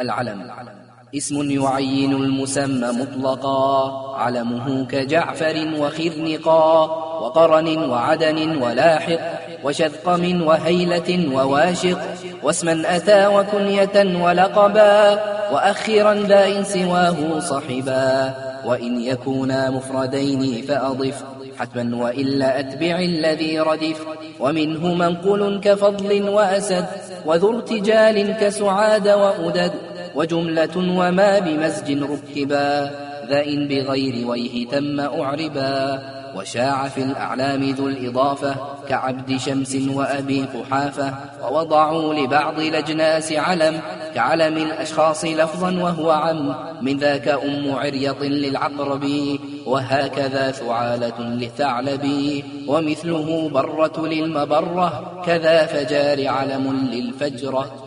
العلم. اسم يعين المسمى مطلقا. علمه كجعفر وخرنقا. وقرن وعدن ولاحق. وشذقم وهيلة وواشق. واسما أتى وكنية ولقبا. وأخرا ذا إن سواه صحبا. وإن يكونا مفردين فأضف. حتما وإلا أتبع الذي ردف. ومنه منقل كفضل وأسد. وذو ارتجال كسعاد وأدد. وجملة وما بمزج ركبا ذا إن بغير ويه تم أعربا. وشاع في الأعلام ذو الإضافة كعبد شمس وأبي قحافة ووضعوا لبعض الأجناس علم كعلم الأشخاص لفظا وهو عم. من ذاك أم عريط للعقرب وهكذا ثعالة للثعلب ومثله برة للمبرة كذا فجار علم للفجرة.